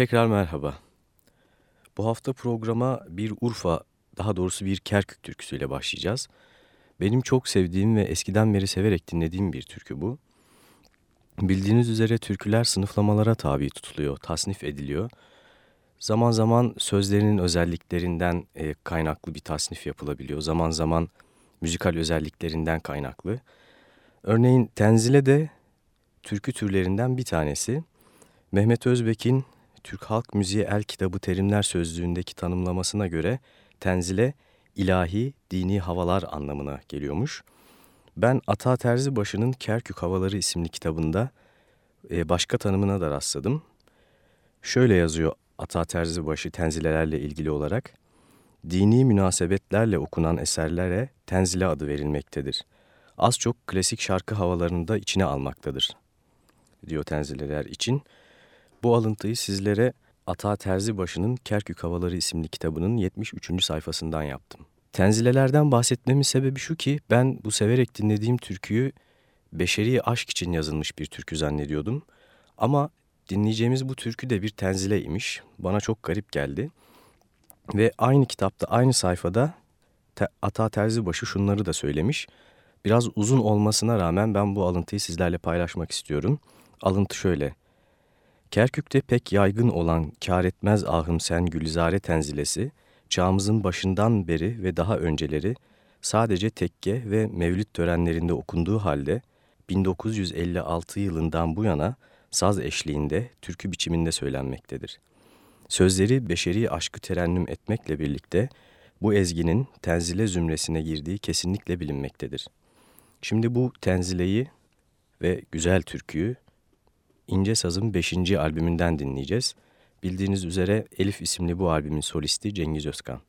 Tekrar merhaba. Bu hafta programa bir Urfa, daha doğrusu bir Kerkük türküsüyle başlayacağız. Benim çok sevdiğim ve eskiden beri severek dinlediğim bir türkü bu. Bildiğiniz üzere türküler sınıflamalara tabi tutuluyor, tasnif ediliyor. Zaman zaman sözlerinin özelliklerinden e, kaynaklı bir tasnif yapılabiliyor. Zaman zaman müzikal özelliklerinden kaynaklı. Örneğin Tenzile de türkü türlerinden bir tanesi. Mehmet Özbek'in Türk Halk Müziği El Kitabı Terimler Sözlüğü'ndeki tanımlamasına göre tenzile ilahi, dini havalar anlamına geliyormuş. Ben Ata Terzibaşı'nın Kerkük Havaları isimli kitabında e, başka tanımına da rastladım. Şöyle yazıyor Ata Terzibaşı tenzilelerle ilgili olarak. Dini münasebetlerle okunan eserlere tenzile adı verilmektedir. Az çok klasik şarkı havalarını da içine almaktadır, diyor tenzileler için. Bu alıntıyı sizlere Ata Terzibaşı'nın Kerkük Havaları isimli kitabının 73. sayfasından yaptım. Tenzilelerden bahsetmemin sebebi şu ki ben bu severek dinlediğim türküyü beşeri aşk için yazılmış bir türkü zannediyordum. Ama dinleyeceğimiz bu türkü de bir tenzileymiş. Bana çok garip geldi. Ve aynı kitapta aynı sayfada Ata Terzibaşı şunları da söylemiş. Biraz uzun olmasına rağmen ben bu alıntıyı sizlerle paylaşmak istiyorum. Alıntı şöyle. Kerkük'te pek yaygın olan kar etmez ahım sen gülizare tenzilesi, çağımızın başından beri ve daha önceleri sadece tekke ve mevlüt törenlerinde okunduğu halde 1956 yılından bu yana saz eşliğinde türkü biçiminde söylenmektedir. Sözleri beşeri aşkı terennüm etmekle birlikte bu ezginin tenzile zümresine girdiği kesinlikle bilinmektedir. Şimdi bu tenzileyi ve güzel türküyü İnce Saz'ın 5. albümünden dinleyeceğiz. Bildiğiniz üzere Elif isimli bu albümün solisti Cengiz Özkan.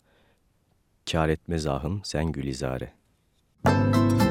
Kâr etmez ahım sen gülizare. Müzik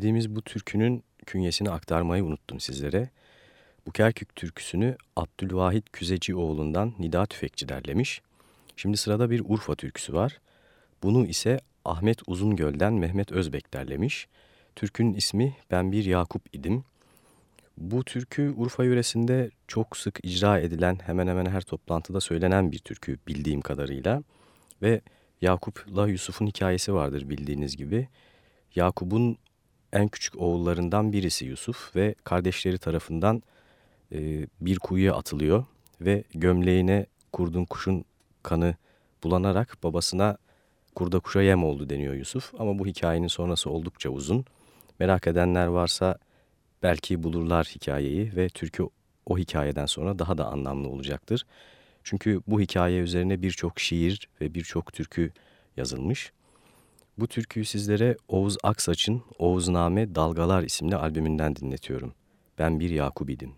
Dinlediğimiz bu türkünün künyesini aktarmayı unuttum sizlere. Bu Kerkük türküsünü Abdülvahit Küzecioğlu'ndan Nida Tüfekçi derlemiş. Şimdi sırada bir Urfa türküsü var. Bunu ise Ahmet Uzungöl'den Mehmet Özbek derlemiş. Türkünün ismi Ben Bir Yakup idim. Bu türkü Urfa yöresinde çok sık icra edilen hemen hemen her toplantıda söylenen bir türkü bildiğim kadarıyla. Ve Yakup'la Yusuf'un hikayesi vardır bildiğiniz gibi. Yakup'un en küçük oğullarından birisi Yusuf ve kardeşleri tarafından e, bir kuyuya atılıyor ve gömleğine kurdun kuşun kanı bulanarak babasına kurda kuşa yem oldu deniyor Yusuf. Ama bu hikayenin sonrası oldukça uzun. Merak edenler varsa belki bulurlar hikayeyi ve türkü o hikayeden sonra daha da anlamlı olacaktır. Çünkü bu hikaye üzerine birçok şiir ve birçok türkü yazılmış. Bu türküyü sizlere Oğuz Aksaç'ın Oğuzname Dalgalar isimli albümünden dinletiyorum. Ben bir Yakubidim.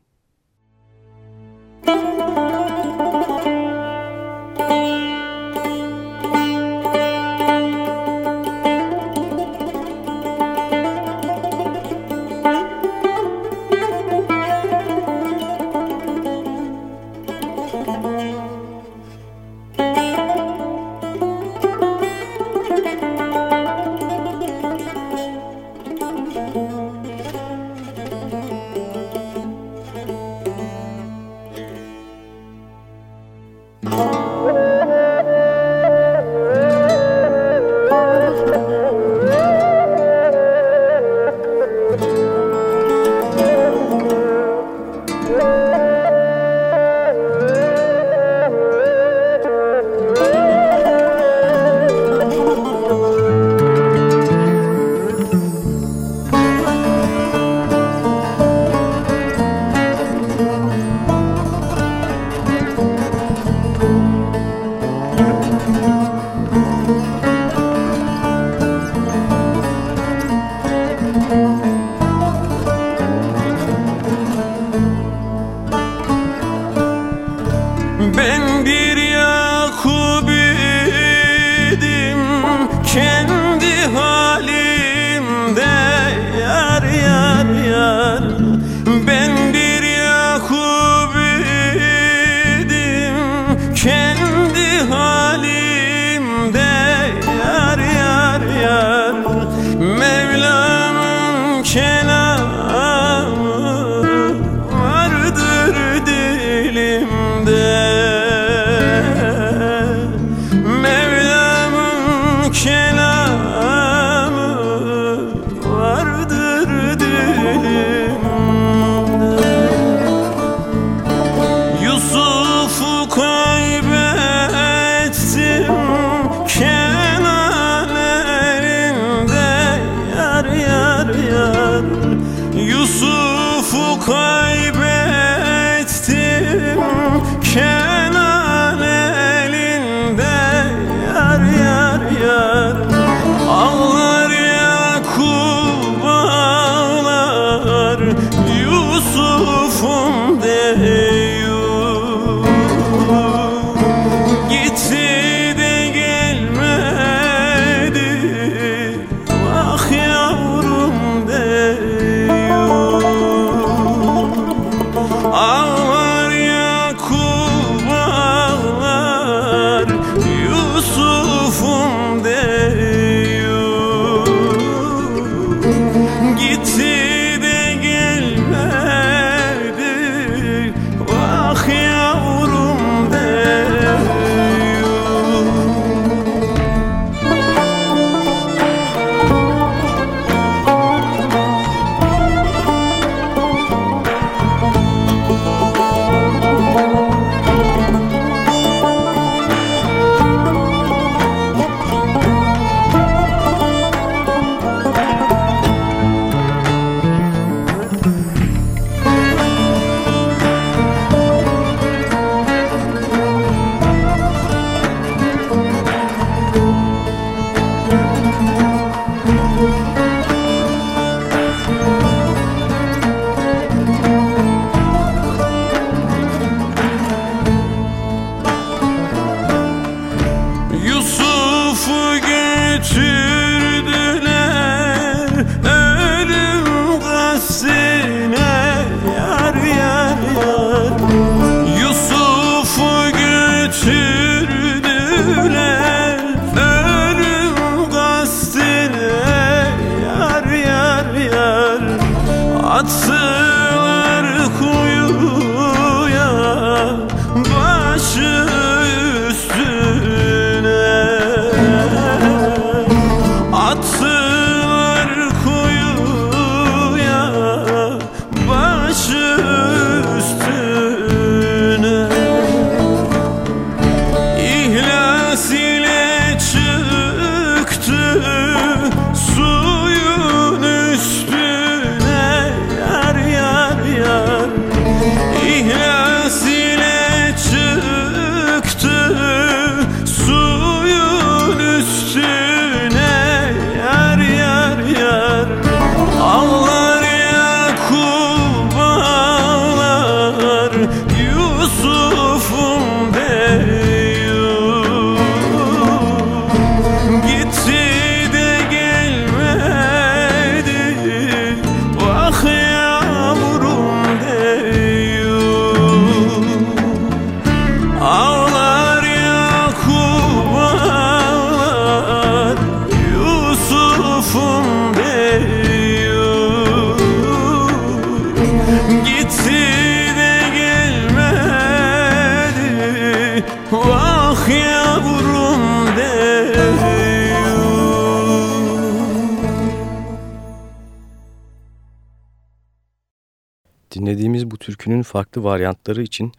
Dinlediğimiz bu türkünün farklı varyantları için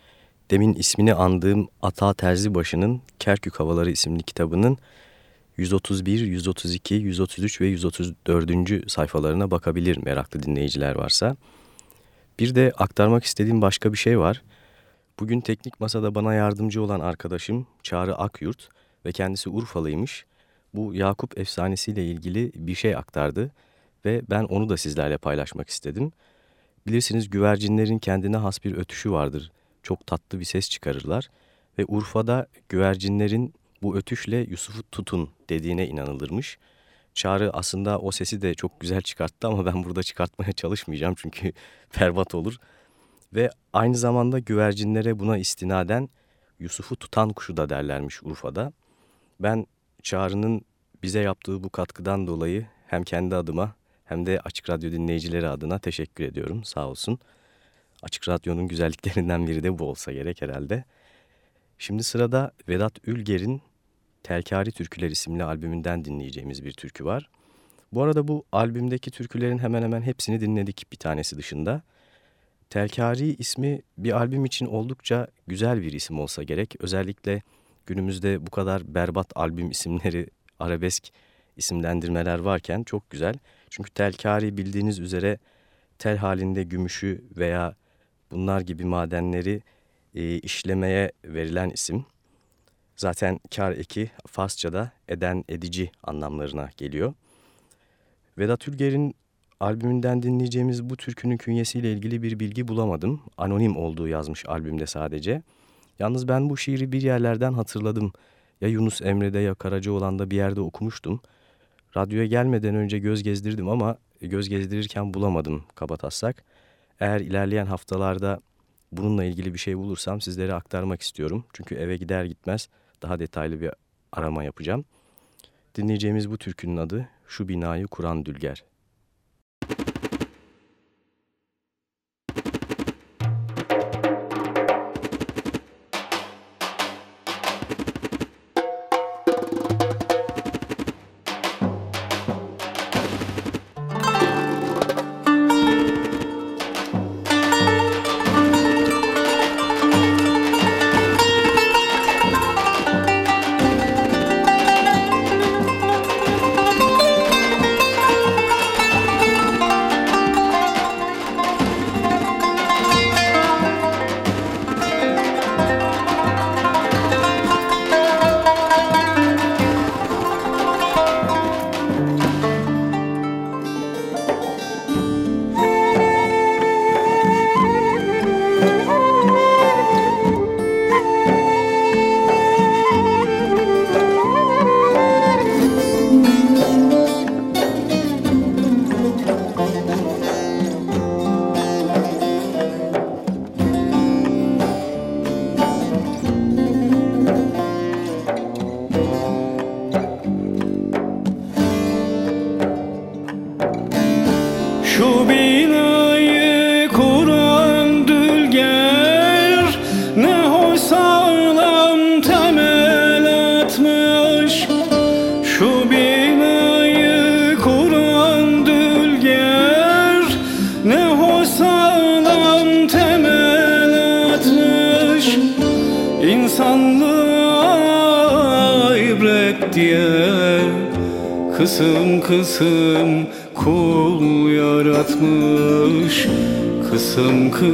demin ismini andığım Ata Terzibaşı'nın Kerkük Havaları isimli kitabının 131, 132, 133 ve 134. sayfalarına bakabilir meraklı dinleyiciler varsa. Bir de aktarmak istediğim başka bir şey var. Bugün teknik masada bana yardımcı olan arkadaşım Çağrı Akyurt ve kendisi Urfalıymış. Bu Yakup efsanesiyle ilgili bir şey aktardı ve ben onu da sizlerle paylaşmak istedim. Bilirsiniz güvercinlerin kendine has bir ötüşü vardır. Çok tatlı bir ses çıkarırlar ve Urfa'da güvercinlerin bu ötüşle Yusuf'u tutun dediğine inanılırmış. Çağrı aslında o sesi de çok güzel çıkarttı ama ben burada çıkartmaya çalışmayacağım çünkü berbat olur. Ve aynı zamanda güvercinlere buna istinaden Yusuf'u tutan kuşu da derlermiş Urfa'da. Ben Çağrı'nın bize yaptığı bu katkıdan dolayı hem kendi adıma hem de Açık Radyo dinleyicileri adına teşekkür ediyorum. Sağ olsun. Açık Radyo'nun güzelliklerinden biri de bu olsa gerek herhalde. Şimdi sırada Vedat Ülger'in Telkari Türküler isimli albümünden dinleyeceğimiz bir türkü var. Bu arada bu albümdeki türkülerin hemen hemen hepsini dinledik bir tanesi dışında. Telkari ismi bir albüm için oldukça güzel bir isim olsa gerek. Özellikle günümüzde bu kadar berbat albüm isimleri, arabesk isimlendirmeler varken çok güzel. Çünkü telkari bildiğiniz üzere tel halinde gümüşü veya bunlar gibi madenleri e, işlemeye verilen isim. Zaten kar eki Farsça'da eden edici anlamlarına geliyor. Vedat Ülger'in albümünden dinleyeceğimiz bu türkünün künyesiyle ilgili bir bilgi bulamadım. Anonim olduğu yazmış albümde sadece. Yalnız ben bu şiiri bir yerlerden hatırladım. Ya Yunus Emre'de ya Karacaoğlan'da bir yerde okumuştum. Radyoya gelmeden önce göz gezdirdim ama göz gezdirirken bulamadım kabataslak. Eğer ilerleyen haftalarda bununla ilgili bir şey bulursam sizlere aktarmak istiyorum. Çünkü eve gider gitmez daha detaylı bir arama yapacağım. Dinleyeceğimiz bu türkünün adı Şu Binayı Kuran Dülger. Kısım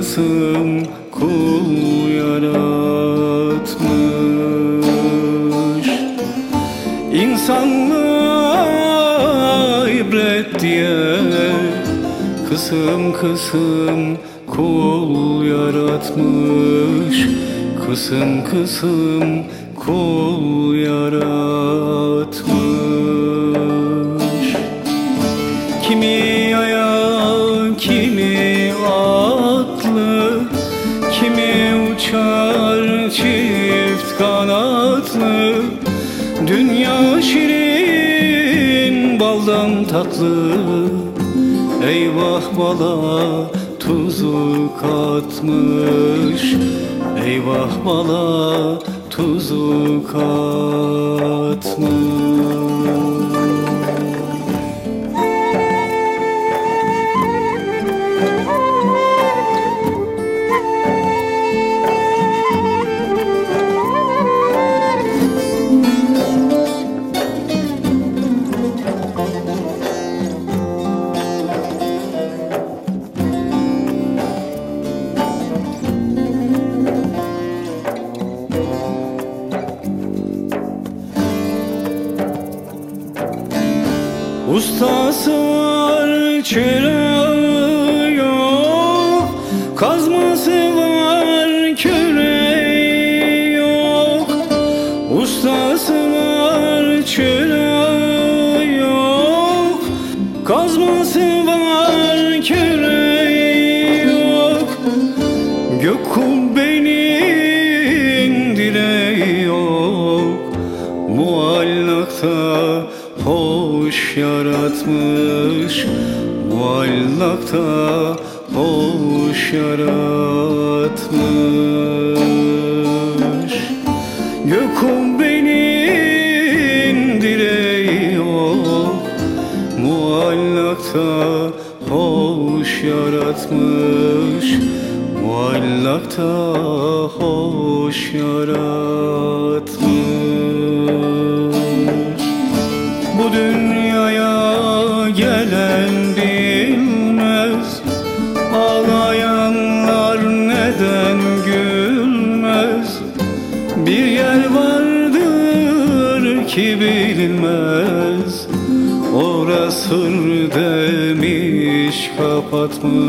Kısım kul yaratmış? İnsanlığa ibret diye Kısım kısım kul yaratmış. Kısım kısım kul tatlı. Eyvah bala tuzu katmış. Eyvah bala tuzu katmış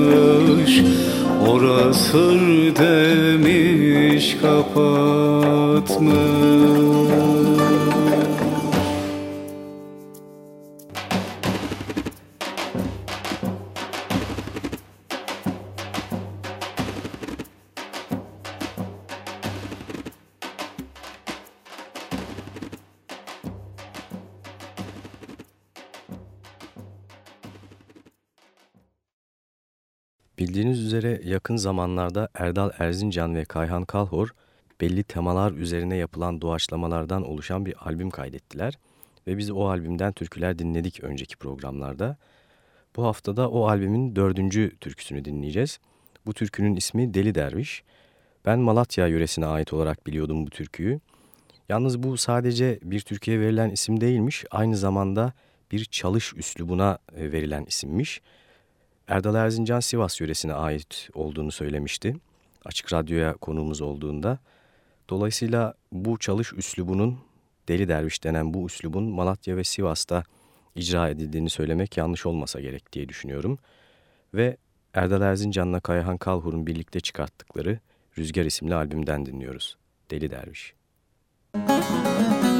kapatmış Orası demiş kapatmış yakın zamanlarda Erdal Erzincan ve Kayhan Kalhor belli temalar üzerine yapılan doğaçlamalardan oluşan bir albüm kaydettiler ve biz o albümden türküler dinledik önceki programlarda. Bu haftada o albümün dördüncü türküsünü dinleyeceğiz. Bu türkünün ismi Deli Derviş. Ben Malatya yöresine ait olarak biliyordum bu türküyü. Yalnız bu sadece bir Türkiye verilen isim değilmiş, aynı zamanda bir çalış üslubuna e, verilen isimmiş. Erdal Erzincan Sivas yöresine ait olduğunu söylemişti. Açık Radyo'ya konuğumuz olduğunda. Dolayısıyla bu çalış üslubunun, Deli Derviş denen bu üslubun Malatya ve Sivas'ta icra edildiğini söylemek yanlış olmasa gerek diye düşünüyorum. Ve Erdal Erzincan'la Kayahan Kalhur'un birlikte çıkarttıkları Rüzgar isimli albümden dinliyoruz. Deli Derviş. Müzik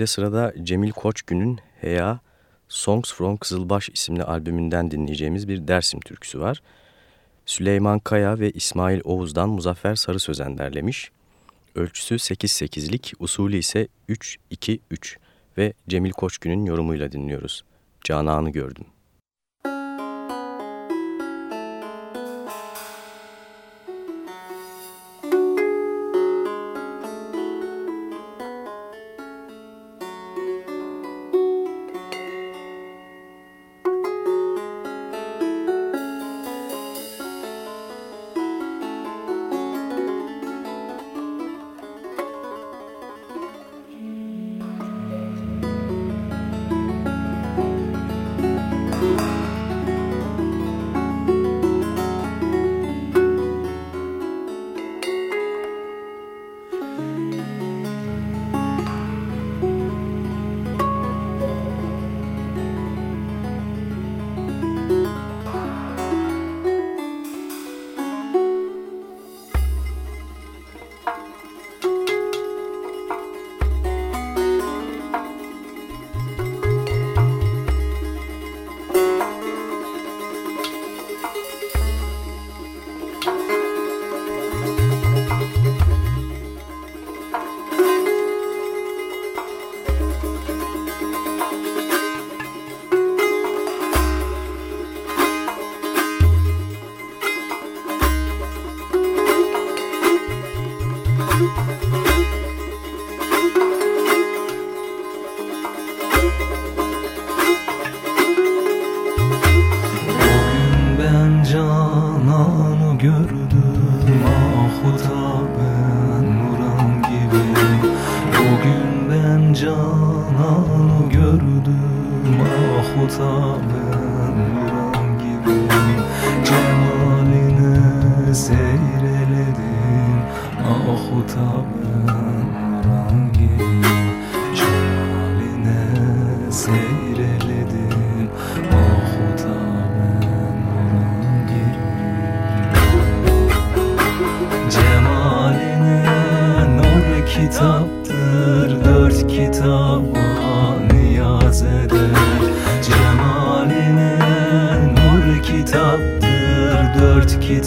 de sırada Cemil Koçgün'ün Heya Songs from Kızılbaş isimli albümünden dinleyeceğimiz bir Dersim türküsü var. Süleyman Kaya ve İsmail Oğuz'dan Muzaffer Sarı Sözen derlemiş. Ölçüsü 8-8'lik, usulü ise 3-2-3 ve Cemil Koçgün'ün yorumuyla dinliyoruz. Canan'ı gördüm. masalın buram Cemaline seyreledim ah utabın Cemaline seyreledim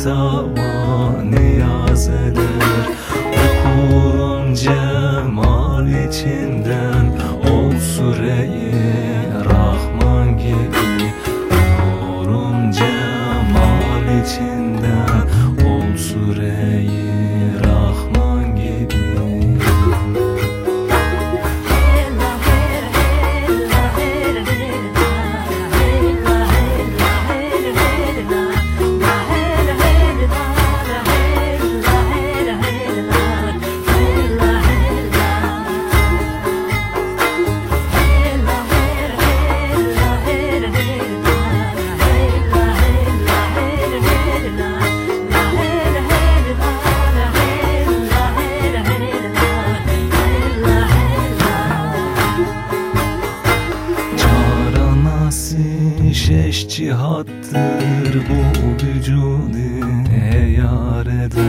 cihattır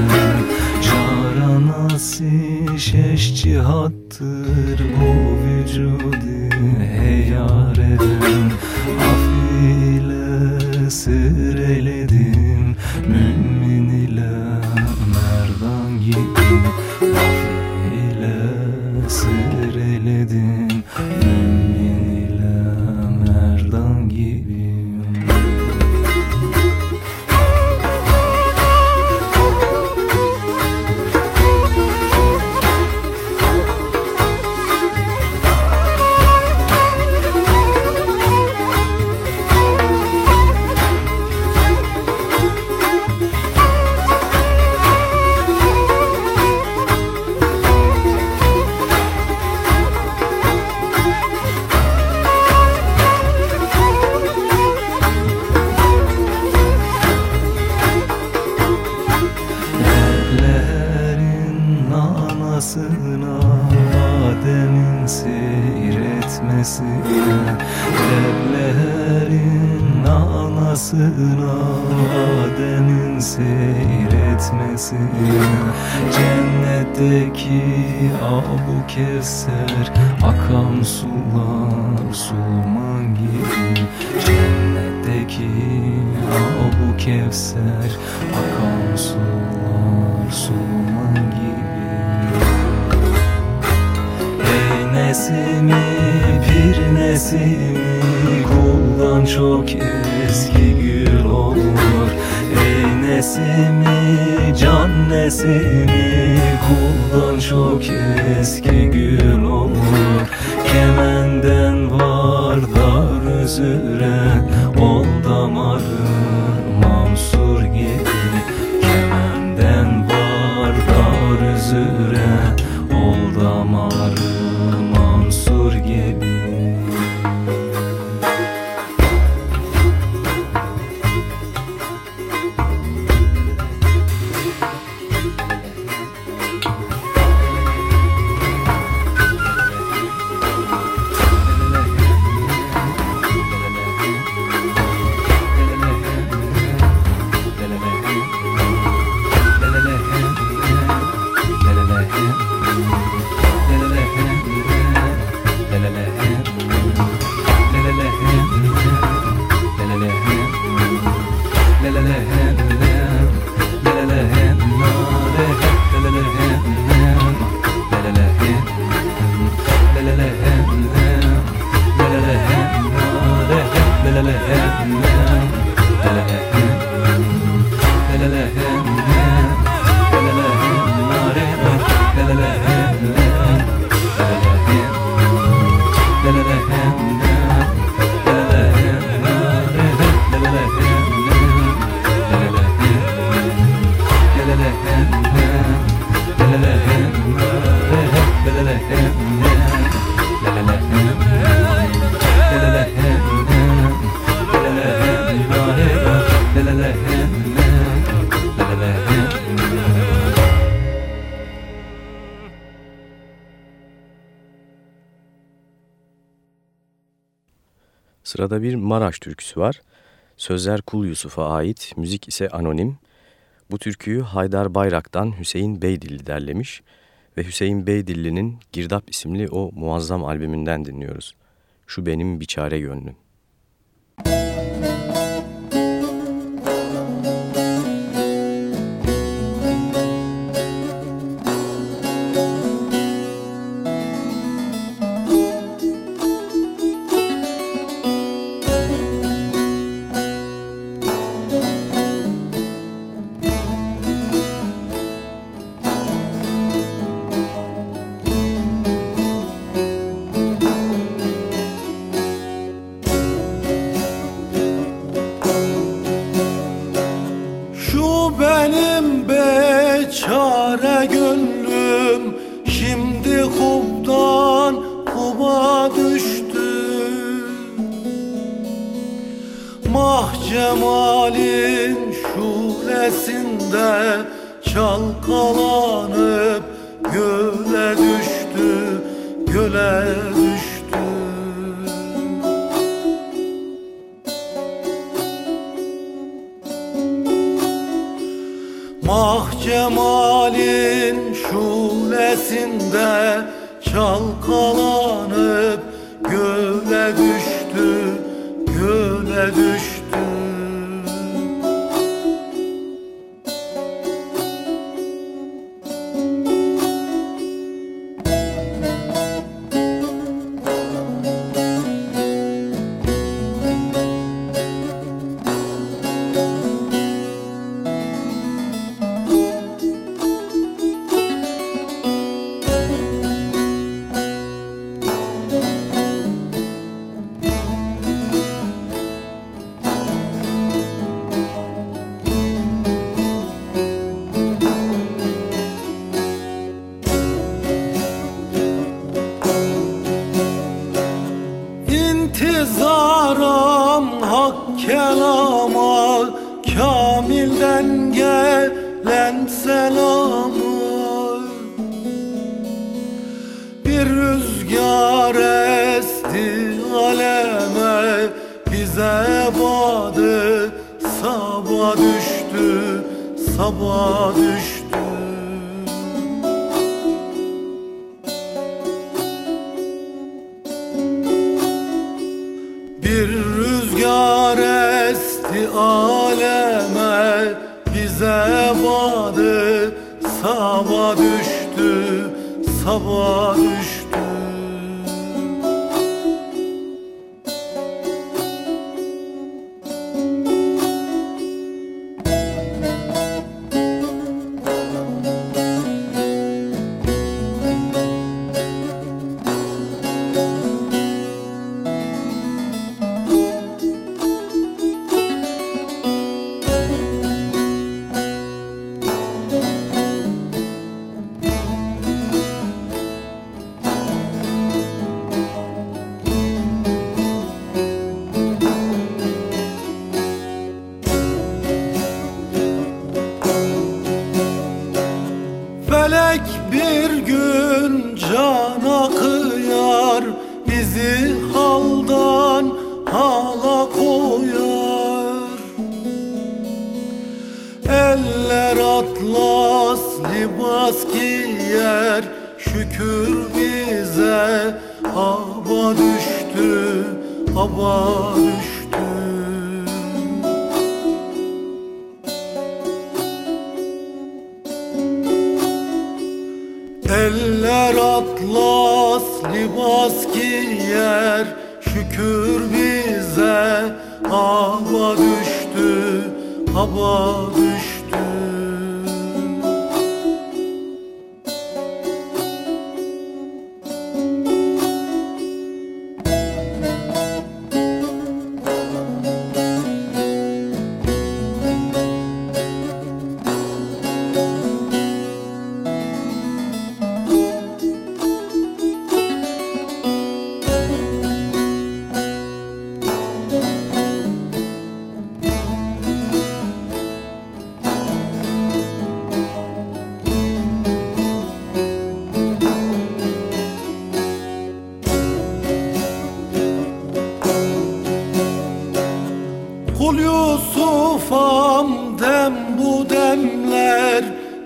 eden Caranası şeş cihattır nesimi Kuldan çok eski gül olur. Kemenden var dar üzüre Sırada bir Maraş türküsü var. Sözler Kul Yusuf'a ait, müzik ise anonim. Bu türküyü Haydar Bayrak'tan Hüseyin Beydilli derlemiş ve Hüseyin Beydilli'nin Girdap isimli o muazzam albümünden dinliyoruz. Şu benim biçare gönlüm.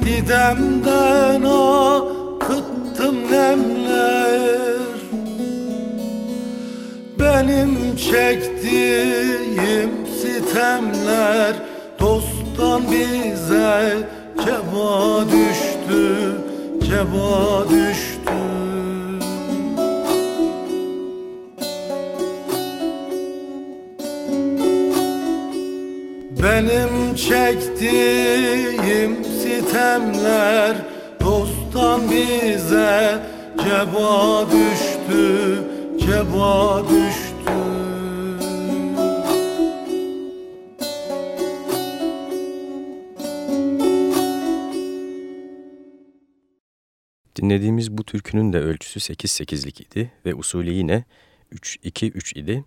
Didemden akıttım nemler. Benim çektiğim sitemler Dosttan bize ceba düştü Ceba düştü. Benim çektiğim sitemler Dosttan bize ceba düştü Ceba düştü Dinlediğimiz bu türkünün de ölçüsü 8-8'lik idi ve usulü yine 3-2-3 idi.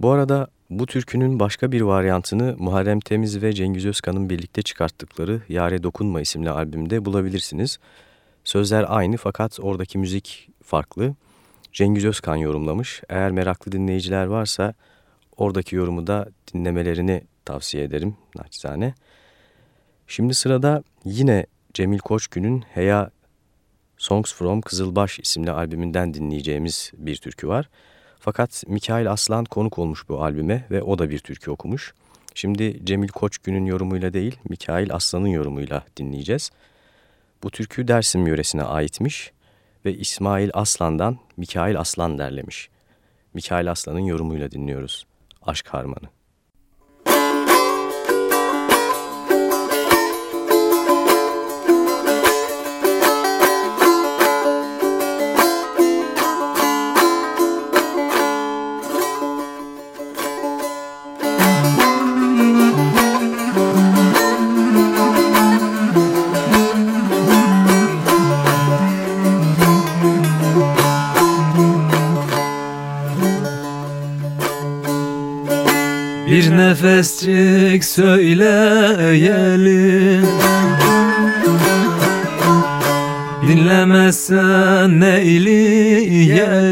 Bu arada bu türkünün başka bir varyantını Muharrem Temiz ve Cengiz Özkan'ın birlikte çıkarttıkları Yare Dokunma isimli albümde bulabilirsiniz. Sözler aynı fakat oradaki müzik farklı. Cengiz Özkan yorumlamış. Eğer meraklı dinleyiciler varsa oradaki yorumu da dinlemelerini tavsiye ederim naçizane. Şimdi sırada yine Cemil Koçgün'ün Heya Songs from Kızılbaş isimli albümünden dinleyeceğimiz bir türkü var. Fakat Mikail Aslan konuk olmuş bu albüme ve o da bir türkü okumuş. Şimdi Cemil Koçgün'ün yorumuyla değil, Mikail Aslan'ın yorumuyla dinleyeceğiz. Bu türkü Dersim yöresine aitmiş ve İsmail Aslan'dan Mikail Aslan derlemiş. Mikail Aslan'ın yorumuyla dinliyoruz. Aşk Harmanı. Nefescik söyleyelim. Eylemezsen neyleyelim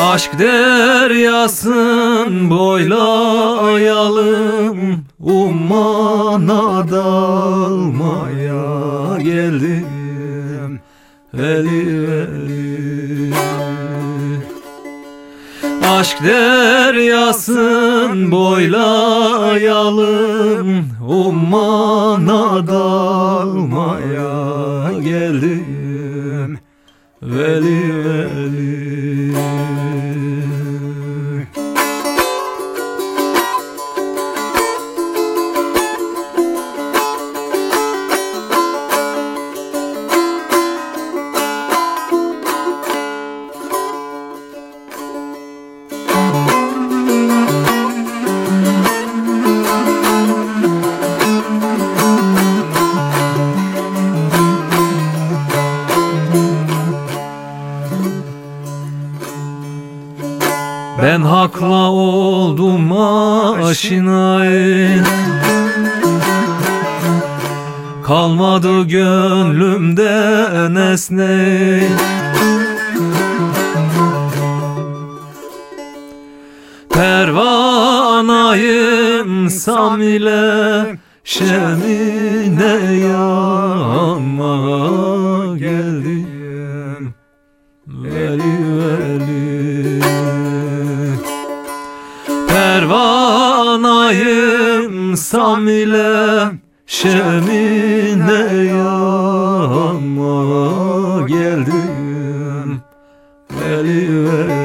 Aşk deryasın ます。Oldum aşinayın Kalmadı gönlümde nesne. Pervanayım sam ile şemine yanma Pervanayım sam şemine yanma geldim. Veli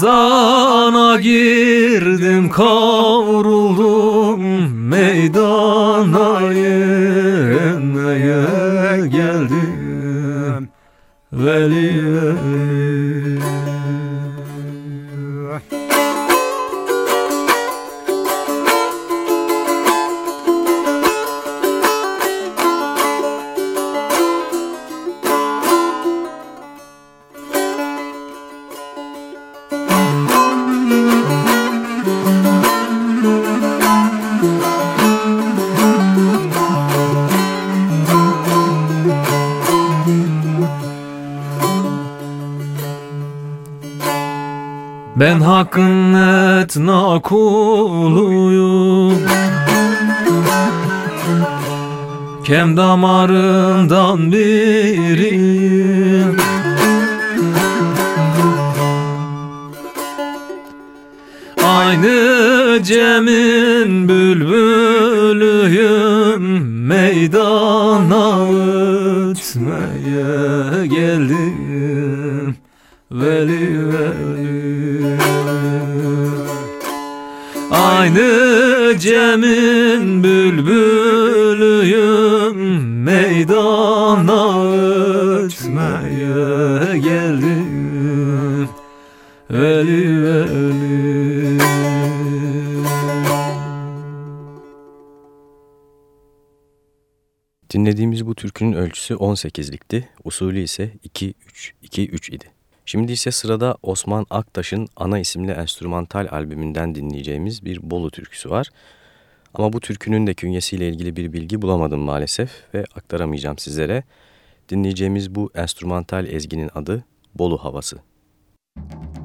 Kazana girdim kavruldum Meydana inmeye geldim. Veli ölçüsü 18'likti, usulü ise 2-3-2-3 idi. Şimdi ise sırada Osman Aktaş'ın Ana isimli enstrümantal albümünden dinleyeceğimiz bir Bolu türküsü var. Ama bu türkünün de künyesiyle ilgili bir bilgi bulamadım maalesef ve aktaramayacağım sizlere. Dinleyeceğimiz bu enstrümantal ezginin adı Bolu Havası. Müzik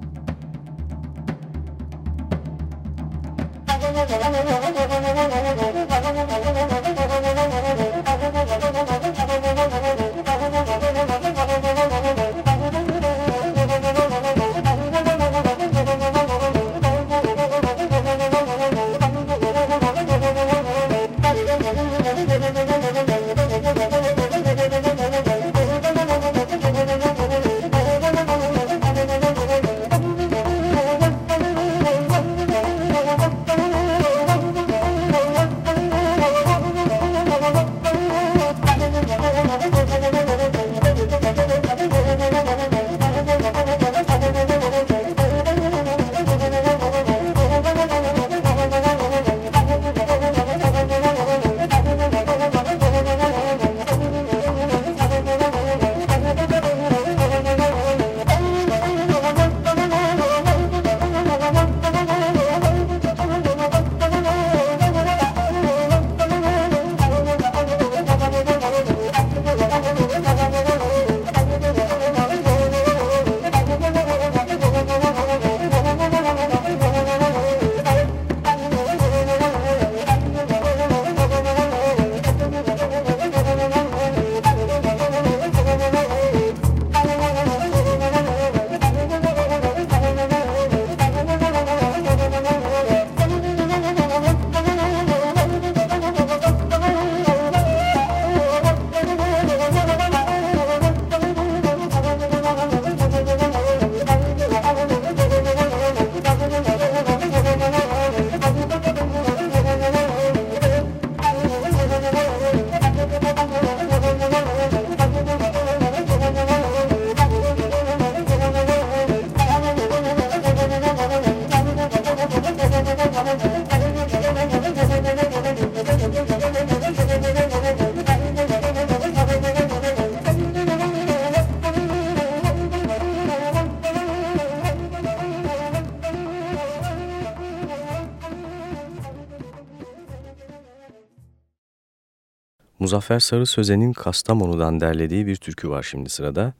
Muzaffer Sarı Sözen'in Kastamonu'dan derlediği bir türkü var şimdi sırada.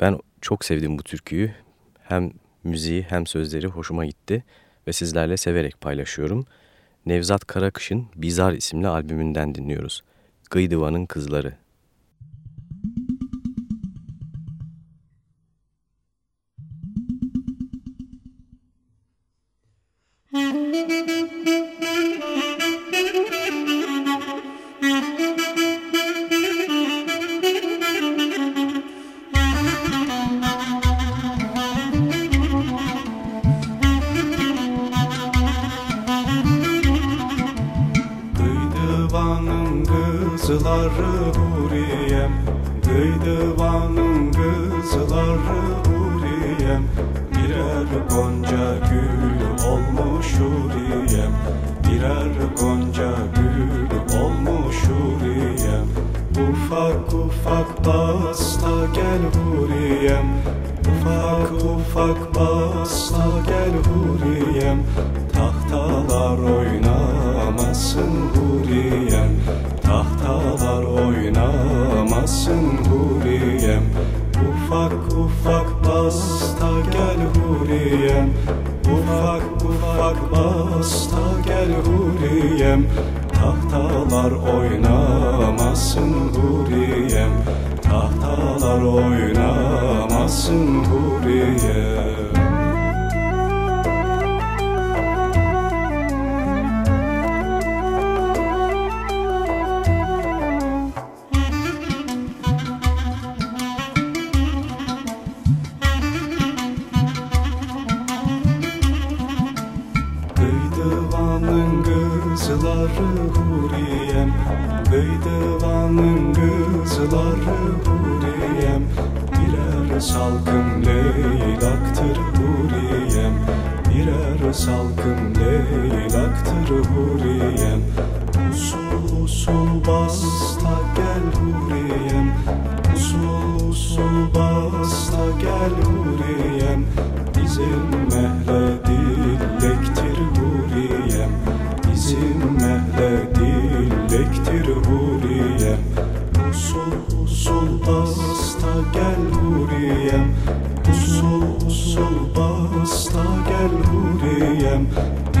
Ben çok sevdim bu türküyü. Hem müziği hem sözleri hoşuma gitti ve sizlerle severek paylaşıyorum. Nevzat Karakış'ın Bizar isimli albümünden dinliyoruz. Gıydıvan'ın Kızları. Thank you. qızları buriyəm Qıydıvanın qızları buriyəm Birər qonca gül olmuş uriyəm Birər qonca gül olmuş uriyəm Ufak ufak basta gel huriyem Ufak ufak basta gel huriyem. Tahtalar oynamasın huriyem tahtalar oynamasın huriyem Ufak ufak basta gel huriyem Ufak ufak basta gel huriyem Tahtalar oynamasın huriyem Tahtalar oynamasın huriyem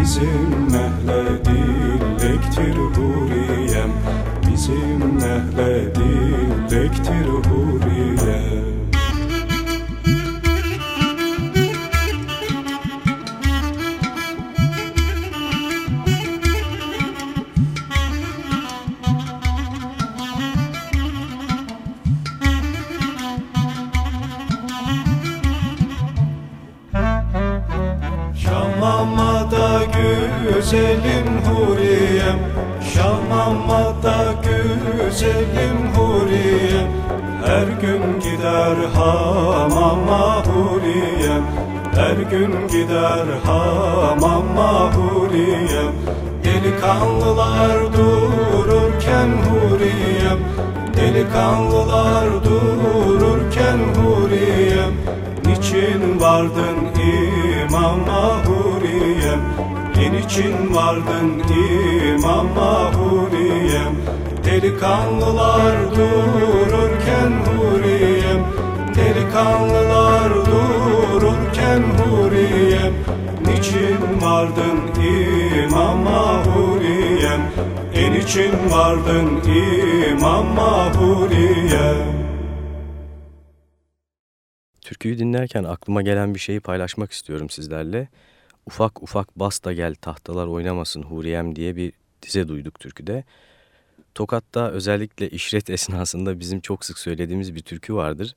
bizim dinlerken aklıma gelen bir şeyi paylaşmak istiyorum sizlerle. Ufak ufak bas da gel tahtalar oynamasın Huriyem diye bir dize duyduk türküde. Tokat'ta özellikle işret esnasında bizim çok sık söylediğimiz bir türkü vardır.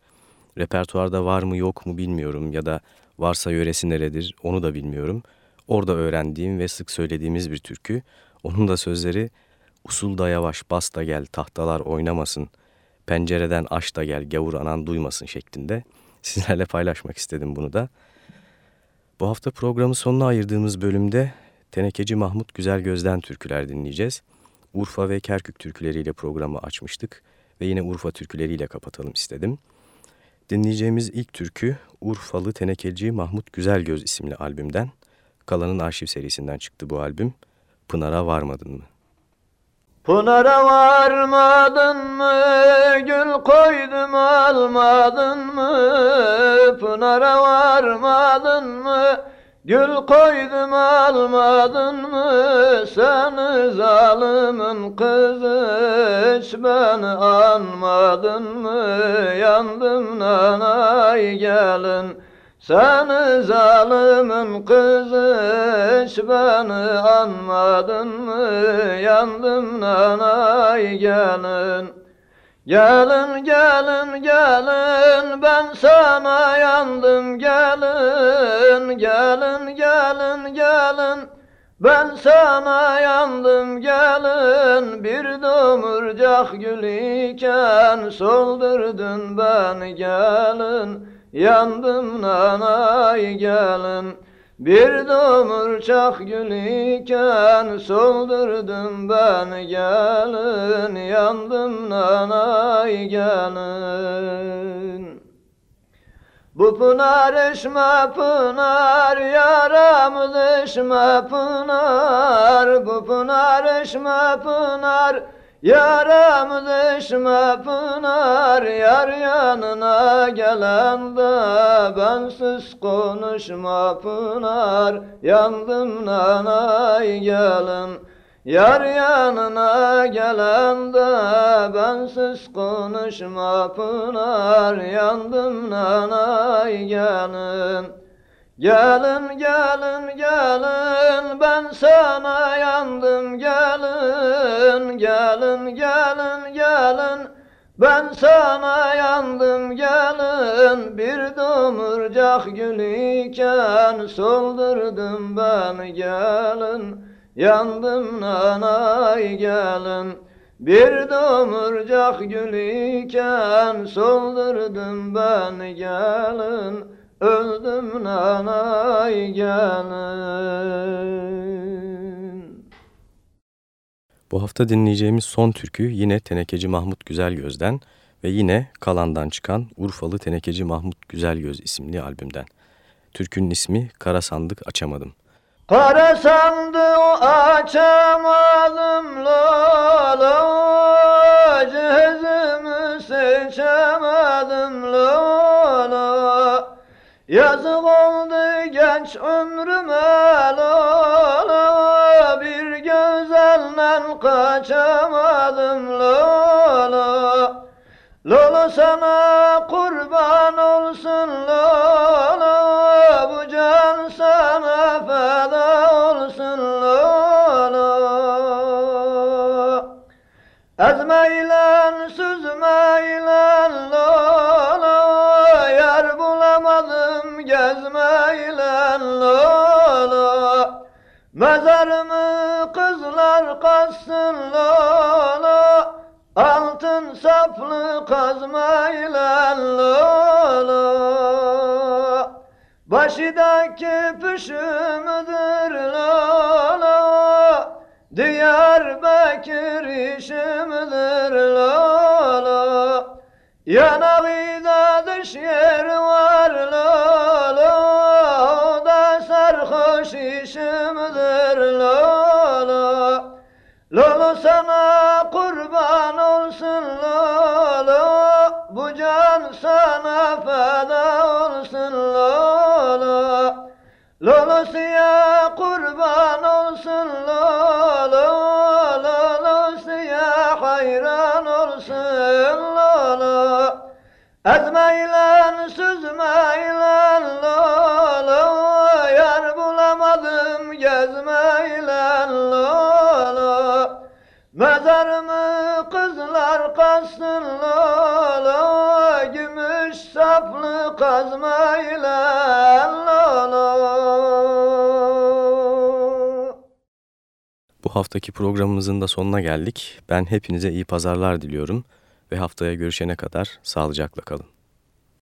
Repertuarda var mı yok mu bilmiyorum ya da varsa yöresi neredir onu da bilmiyorum. Orada öğrendiğim ve sık söylediğimiz bir türkü. Onun da sözleri usul da yavaş bas da gel tahtalar oynamasın. Pencereden aç da gel gavur anan duymasın şeklinde sizlerle paylaşmak istedim bunu da. Bu hafta programın sonuna ayırdığımız bölümde Tenekeci Mahmut Güzel Gözden türküler dinleyeceğiz. Urfa ve Kerkük türküleriyle programı açmıştık ve yine Urfa türküleriyle kapatalım istedim. Dinleyeceğimiz ilk türkü Urfalı Tenekeci Mahmut Güzelgöz isimli albümden. Kalan'ın arşiv serisinden çıktı bu albüm. Pınar'a varmadın mı? Pınar'a varmadın mı? Gül koydum almadın mı? Pınar'a varmadın mı? Gül koydum almadın mı? Sen zalimin kızı hiç beni anmadın mı? Yandım nanay gelin. Sen zalimin kızı hiç beni anmadın mı? Yandım nanay gelin. Gelin gelin gelin ben sana yandım gelin gelin gelin gelin ben sana yandım gelin bir domurcak gül iken soldurdun beni gelin Yandım nanay gelin Bir domurcak gül iken Soldurdun beni gelin Yandım nanay gelin bu pınar eşme pınar, yaram deşme pınar. Bu pınar eşme pınar, Yaram düşme pınar yar yanına gelende bensiz konuşma pınar. Yandım nanay gelin Yar yanına gelende bensiz konuşma pınar. Yandım nanay gelin Gelin gelin gelin ben sana yandım. Gelin gelin gelin gelin ben sana yandım. Gelin bir domurcak gül iken soldurdum ben. Gelin yandım nanay gelin bir domurcak gül iken soldurdum ben. Gelin öldüm nanay gelin. Bu hafta dinleyeceğimiz son türkü yine Tenekeci Mahmut Güzelgöz'den ve yine Kalan'dan çıkan Urfalı Tenekeci Mahmut Güzelgöz isimli albümden. Türkünün ismi Kara Sandık Açamadım. Kara sandığı açamadım la la Cehezimi seçemedim la la Yazık oldu genç ömrüme la la Bir gözelle kaçamadım Lola. Lola sana kurban olsun kazmayla Lola Başıdaki püşümüdür Lola Diyarbakır işimdir Lola Yanağıda dış yer var Lola O da sarhoş işimdir feda olsun Lola. Siyah kurban olsun Lola. Siyah hayran olsun Lola. Ezmeyle süzmeyle Lola. Yar bulamadım gezmeyle Lola. Mezarımı kızlar kazsın Lola Kazmayla Lola Bu haftaki programımızın da sonuna geldik. Ben hepinize iyi pazarlar diliyorum ve haftaya görüşene kadar sağlıcakla kalın.